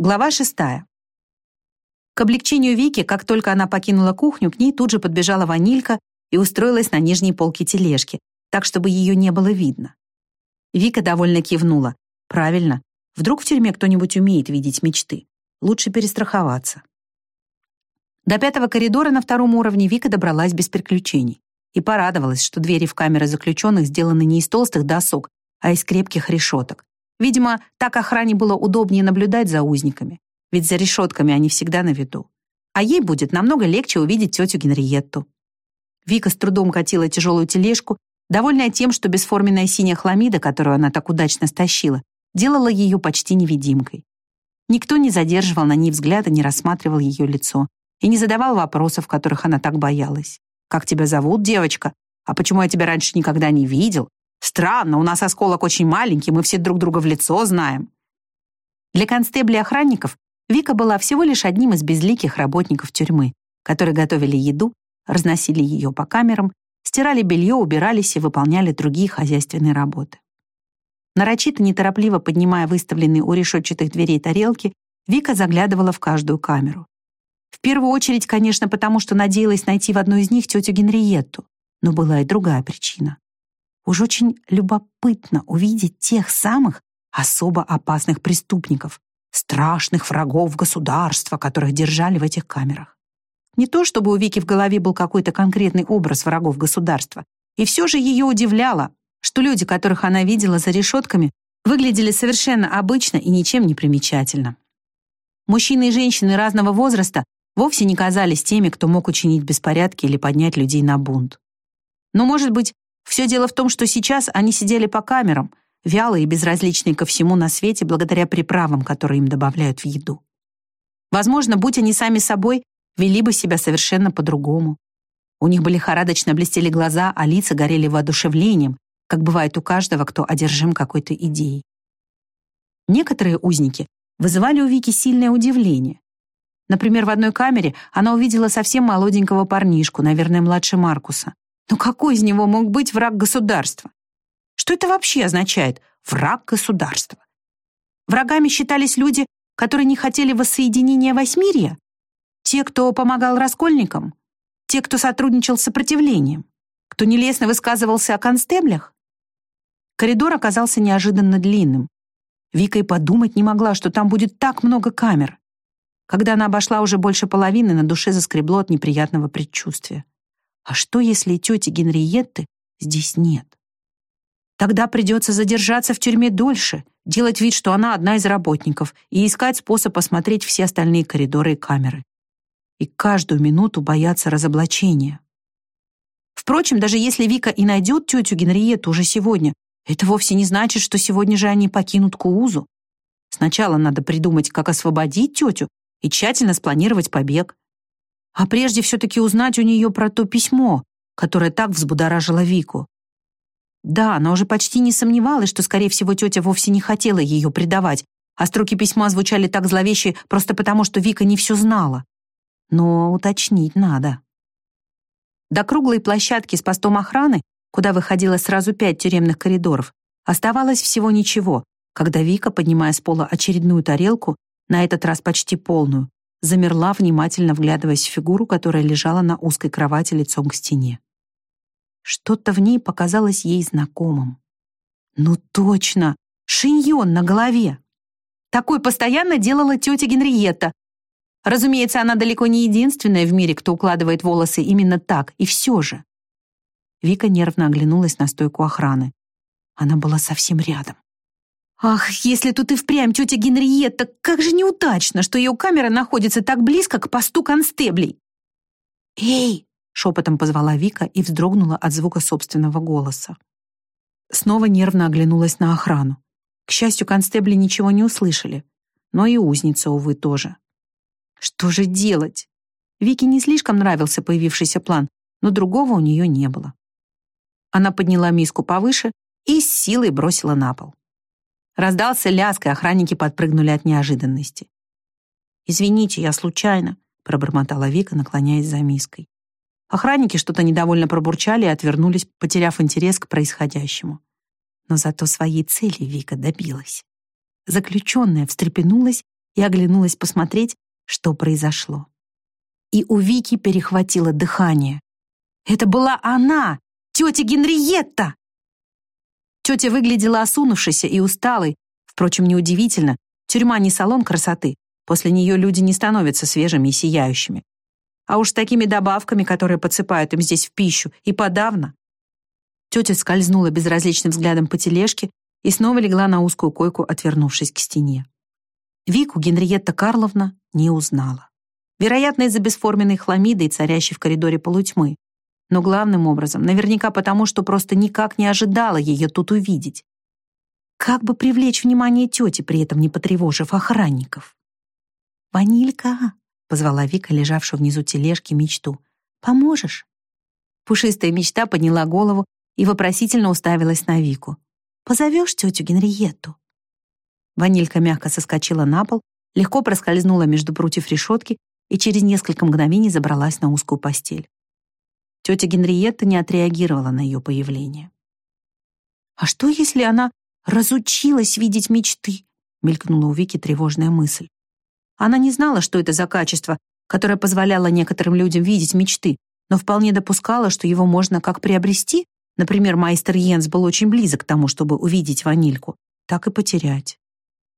Глава шестая. К облегчению Вики, как только она покинула кухню, к ней тут же подбежала ванилька и устроилась на нижней полке тележки, так, чтобы ее не было видно. Вика довольно кивнула. «Правильно. Вдруг в тюрьме кто-нибудь умеет видеть мечты. Лучше перестраховаться». До пятого коридора на втором уровне Вика добралась без приключений и порадовалась, что двери в камеры заключенных сделаны не из толстых досок, а из крепких решеток. Видимо, так охране было удобнее наблюдать за узниками, ведь за решетками они всегда на виду. А ей будет намного легче увидеть тетю Генриетту. Вика с трудом катила тяжелую тележку, довольная тем, что бесформенная синяя хламида, которую она так удачно стащила, делала ее почти невидимкой. Никто не задерживал на ней взгляда, не рассматривал ее лицо и не задавал вопросов, которых она так боялась. «Как тебя зовут, девочка? А почему я тебя раньше никогда не видел? Странно, у нас осколок очень маленький, мы все друг друга в лицо знаем. Для констебля охранников Вика была всего лишь одним из безликих работников тюрьмы, которые готовили еду, разносили ее по камерам, стирали белье, убирались и выполняли другие хозяйственные работы. Нарочито неторопливо поднимая выставленные у решетчатых дверей тарелки, Вика заглядывала в каждую камеру. В первую очередь, конечно, потому что надеялась найти в одной из них тетю Генриетту, но была и другая причина. Уж очень любопытно увидеть тех самых особо опасных преступников, страшных врагов государства, которых держали в этих камерах. Не то чтобы у Вики в голове был какой-то конкретный образ врагов государства, и все же ее удивляло, что люди, которых она видела за решетками, выглядели совершенно обычно и ничем не примечательно. Мужчины и женщины разного возраста вовсе не казались теми, кто мог учинить беспорядки или поднять людей на бунт. Но, может быть, все дело в том, что сейчас они сидели по камерам, вялые и безразличные ко всему на свете благодаря приправам, которые им добавляют в еду. Возможно, будь они сами собой, вели бы себя совершенно по-другому. У них были лихорадочно блестели глаза, а лица горели воодушевлением, как бывает у каждого, кто одержим какой-то идеей. Некоторые узники вызывали у Вики сильное удивление. Например, в одной камере она увидела совсем молоденького парнишку, наверное, младше Маркуса. Но какой из него мог быть враг государства? Что это вообще означает «враг государства»? Врагами считались люди, которые не хотели воссоединения Восьмирья? Те, кто помогал раскольникам? Те, кто сотрудничал с сопротивлением? Кто нелестно высказывался о констеблях? Коридор оказался неожиданно длинным. Вика и подумать не могла, что там будет так много камер. Когда она обошла уже больше половины, на душе заскребло от неприятного предчувствия. А что, если тети Генриетты здесь нет? Тогда придется задержаться в тюрьме дольше, делать вид, что она одна из работников, и искать способ осмотреть все остальные коридоры и камеры. И каждую минуту бояться разоблачения. Впрочем, даже если Вика и найдет тетю Генриетту уже сегодня, это вовсе не значит, что сегодня же они покинут Куузу. Сначала надо придумать, как освободить тетю и тщательно спланировать побег а прежде все-таки узнать у нее про то письмо, которое так взбудоражило Вику. Да, она уже почти не сомневалась, что, скорее всего, тетя вовсе не хотела ее предавать, а строки письма звучали так зловеще просто потому, что Вика не все знала. Но уточнить надо. До круглой площадки с постом охраны, куда выходило сразу пять тюремных коридоров, оставалось всего ничего, когда Вика, поднимая с пола очередную тарелку, на этот раз почти полную, замерла, внимательно вглядываясь в фигуру, которая лежала на узкой кровати лицом к стене. Что-то в ней показалось ей знакомым. Ну точно, шиньон на голове. Такой постоянно делала тетя Генриетта. Разумеется, она далеко не единственная в мире, кто укладывает волосы именно так, и все же. Вика нервно оглянулась на стойку охраны. Она была совсем рядом. Ах, если тут и впрямь тетя Генриетта, как же неудачно, что ее камера находится так близко к посту констеблей. «Эй!» — шепотом позвала Вика и вздрогнула от звука собственного голоса. Снова нервно оглянулась на охрану. К счастью, констебли ничего не услышали, но и узница, увы, тоже. Что же делать? Вике не слишком нравился появившийся план, но другого у нее не было. Она подняла миску повыше и с силой бросила на пол. Раздался лязг, и охранники подпрыгнули от неожиданности. «Извините, я случайно», — пробормотала Вика, наклоняясь за миской. Охранники что-то недовольно пробурчали и отвернулись, потеряв интерес к происходящему. Но зато своей цели Вика добилась. Заключенная встрепенулась и оглянулась посмотреть, что произошло. И у Вики перехватило дыхание. Это была она, тетя Генриетта! Тетя выглядела осунувшейся и усталой. Впрочем, неудивительно, тюрьма не салон красоты. После нее люди не становятся свежими и сияющими. А уж с такими добавками, которые подсыпают им здесь в пищу, и подавно. Тетя скользнула безразличным взглядом по тележке и снова легла на узкую койку, отвернувшись к стене. Вику Генриетта Карловна не узнала. Вероятно, из-за бесформенной хламиды и царящей в коридоре полутьмы. Но главным образом, наверняка потому, что просто никак не ожидала ее тут увидеть. Как бы привлечь внимание тети, при этом не потревожив охранников? «Ванилька!» — позвала Вика, лежавшую внизу тележки, мечту. «Поможешь?» Пушистая мечта подняла голову и вопросительно уставилась на Вику. «Позовешь тетю Генриетту?» Ванилька мягко соскочила на пол, легко проскользнула между прутьев решетки и через несколько мгновений забралась на узкую постель. Тетя Генриетта не отреагировала на ее появление. «А что, если она разучилась видеть мечты?» мелькнула у Вики тревожная мысль. Она не знала, что это за качество, которое позволяло некоторым людям видеть мечты, но вполне допускала, что его можно как приобрести, например, майстер Йенс был очень близок к тому, чтобы увидеть ванильку, так и потерять.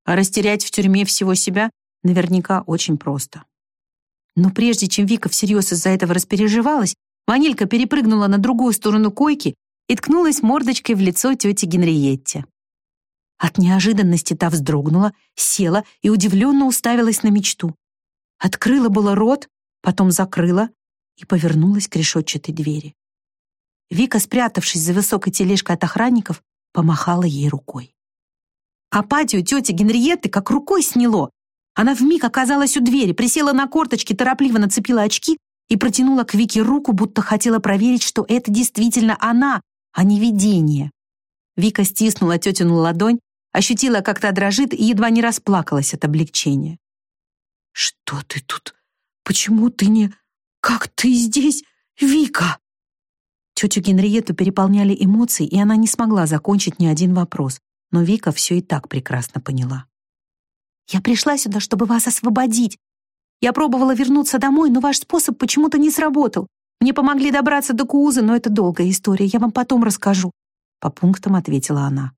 А растерять в тюрьме всего себя наверняка очень просто. Но прежде чем Вика всерьез из-за этого распереживалась, Ванилька перепрыгнула на другую сторону койки и ткнулась мордочкой в лицо тети Генриетте. От неожиданности та вздрогнула, села и удивленно уставилась на мечту. Открыла было рот, потом закрыла и повернулась к решетчатой двери. Вика, спрятавшись за высокой тележкой от охранников, помахала ей рукой. Апатию тети Генриетты как рукой сняло. Она вмиг оказалась у двери, присела на корточки, торопливо нацепила очки и протянула к Вике руку, будто хотела проверить, что это действительно она, а не видение. Вика стиснула тетину ладонь, ощутила, как та дрожит, и едва не расплакалась от облегчения. «Что ты тут? Почему ты не... Как ты здесь, Вика?» Тетю Генриетту переполняли эмоции, и она не смогла закончить ни один вопрос но Вика все и так прекрасно поняла. «Я пришла сюда, чтобы вас освободить. Я пробовала вернуться домой, но ваш способ почему-то не сработал. Мне помогли добраться до Куузы, но это долгая история, я вам потом расскажу», — по пунктам ответила она.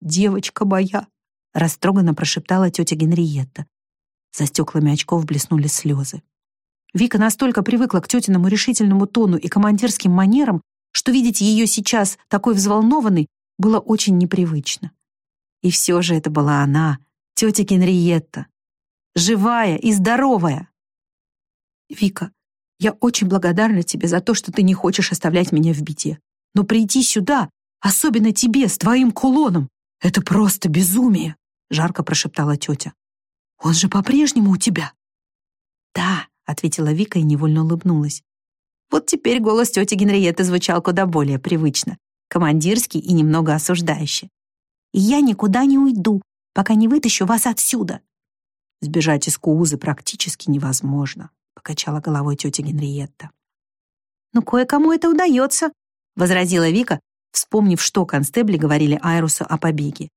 «Девочка моя», — растроганно прошептала тетя Генриетта. За стеклами очков блеснули слезы. Вика настолько привыкла к тетиному решительному тону и командирским манерам, что видеть ее сейчас такой взволнованной было очень непривычно. И все же это была она, тетя Генриетта, живая и здоровая. «Вика, я очень благодарна тебе за то, что ты не хочешь оставлять меня в беде. Но прийти сюда, особенно тебе, с твоим кулоном, это просто безумие!» жарко прошептала тетя. «Он же по-прежнему у тебя?» «Да», — ответила Вика и невольно улыбнулась. Вот теперь голос тети Генриетты звучал куда более привычно командирский и немного осуждающий. «Я никуда не уйду, пока не вытащу вас отсюда». «Сбежать из Куузы практически невозможно», — покачала головой тетя Генриетта. «Ну, кое-кому это удается», — возразила Вика, вспомнив, что констебли говорили Айрусу о побеге.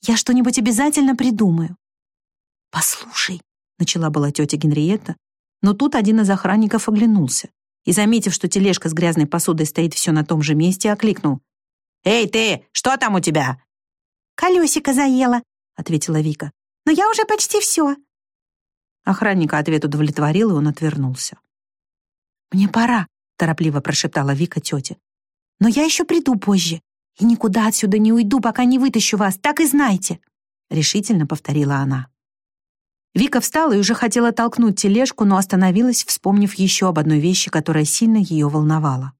«Я что-нибудь обязательно придумаю». «Послушай», — начала была тетя Генриетта, но тут один из охранников оглянулся и, заметив, что тележка с грязной посудой стоит все на том же месте, окликнул. «Эй, ты, что там у тебя?» «Колесико заело», — ответила Вика. «Но я уже почти все». Охранника ответ удовлетворил, и он отвернулся. «Мне пора», — торопливо прошептала Вика тете. «Но я еще приду позже, и никуда отсюда не уйду, пока не вытащу вас, так и знайте», — решительно повторила она. Вика встала и уже хотела толкнуть тележку, но остановилась, вспомнив еще об одной вещи, которая сильно ее волновала.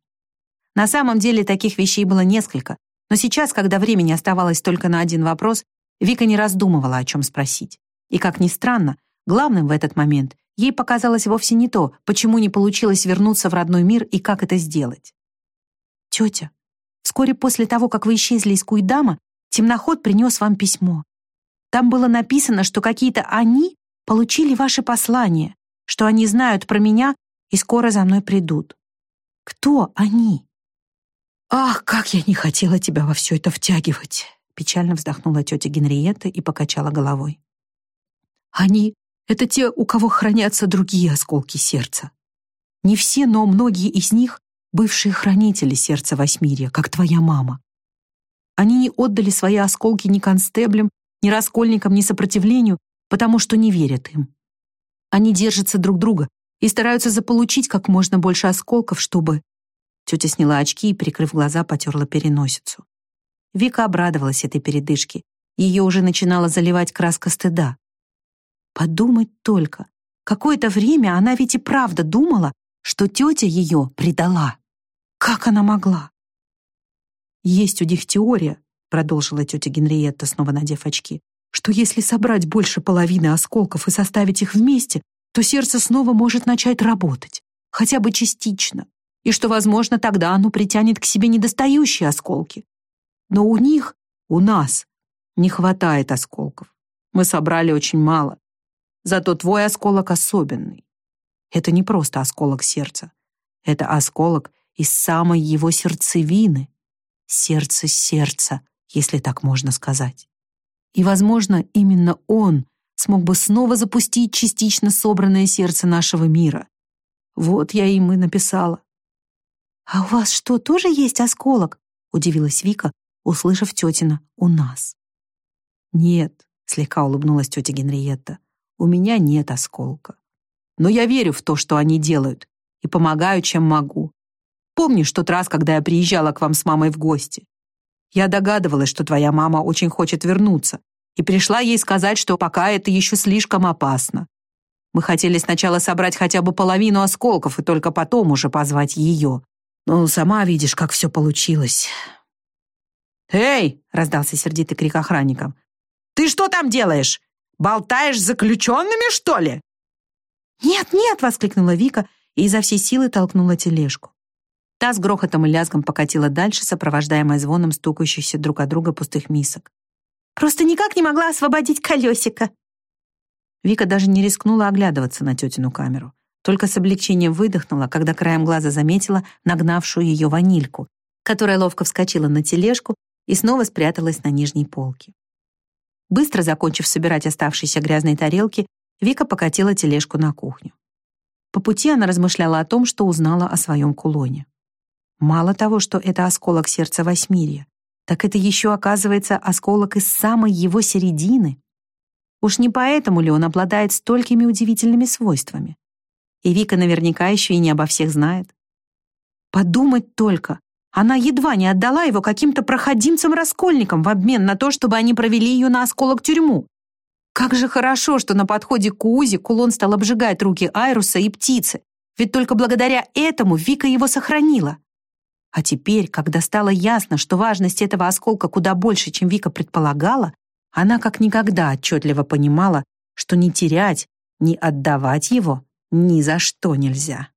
На самом деле таких вещей было несколько, но сейчас, когда времени оставалось только на один вопрос, Вика не раздумывала, о чем спросить. И, как ни странно, главным в этот момент ей показалось вовсе не то, почему не получилось вернуться в родной мир и как это сделать. «Тетя, вскоре после того, как вы исчезли из Куйдама, темноход принес вам письмо. Там было написано, что какие-то они получили ваше послание, что они знают про меня и скоро за мной придут. Кто они?» «Ах, как я не хотела тебя во все это втягивать!» Печально вздохнула тетя Генриетта и покачала головой. Они — это те, у кого хранятся другие осколки сердца. Не все, но многие из них — бывшие хранители сердца Восьмирия, как твоя мама. Они не отдали свои осколки ни констеблям, ни раскольникам, ни сопротивлению, потому что не верят им. Они держатся друг друга и стараются заполучить как можно больше осколков, чтобы... Тетя сняла очки и, прикрыв глаза, потерла переносицу. Вика обрадовалась этой передышке. Ее уже начинала заливать краска стыда. Подумать только. Какое-то время она ведь и правда думала, что тетя ее предала. Как она могла? Есть у них теория, продолжила тетя Генриетта, снова надев очки, что если собрать больше половины осколков и составить их вместе, то сердце снова может начать работать, хотя бы частично, и что, возможно, тогда оно притянет к себе недостающие осколки. Но у них, у нас, не хватает осколков. Мы собрали очень мало. Зато твой осколок особенный. Это не просто осколок сердца. Это осколок из самой его сердцевины. Сердце сердца, если так можно сказать. И, возможно, именно он смог бы снова запустить частично собранное сердце нашего мира. Вот я им и написала. «А у вас что, тоже есть осколок?» — удивилась Вика, услышав тетина «у нас». «Нет», — слегка улыбнулась тетя Генриетта, «у меня нет осколка. Но я верю в то, что они делают, и помогаю, чем могу. Помнишь тот раз, когда я приезжала к вам с мамой в гости? Я догадывалась, что твоя мама очень хочет вернуться, и пришла ей сказать, что пока это еще слишком опасно. Мы хотели сначала собрать хотя бы половину осколков и только потом уже позвать ее. Ну, сама видишь, как все получилось. «Эй!» — раздался сердитый крик охранникам. «Ты что там делаешь? Болтаешь с заключенными, что ли?» «Нет, нет!» — воскликнула Вика и изо всей силы толкнула тележку. Та с грохотом и лязгом покатила дальше, сопровождаемая звоном стукающихся друг от друга пустых мисок. «Просто никак не могла освободить колесико!» Вика даже не рискнула оглядываться на тетину камеру. Только с облегчением выдохнула, когда краем глаза заметила нагнавшую ее ванильку, которая ловко вскочила на тележку и снова спряталась на нижней полке. Быстро закончив собирать оставшиеся грязные тарелки, Вика покатила тележку на кухню. По пути она размышляла о том, что узнала о своем кулоне. Мало того, что это осколок сердца Восьмирья, так это еще, оказывается, осколок из самой его середины. Уж не поэтому ли он обладает столькими удивительными свойствами? И Вика наверняка еще и не обо всех знает. Подумать только, она едва не отдала его каким-то проходимцам-раскольникам в обмен на то, чтобы они провели ее на осколок тюрьму. Как же хорошо, что на подходе к Узе кулон стал обжигать руки Айруса и птицы, ведь только благодаря этому Вика его сохранила. А теперь, когда стало ясно, что важность этого осколка куда больше, чем Вика предполагала, она как никогда отчетливо понимала, что не терять, не отдавать его ни за что нельзя.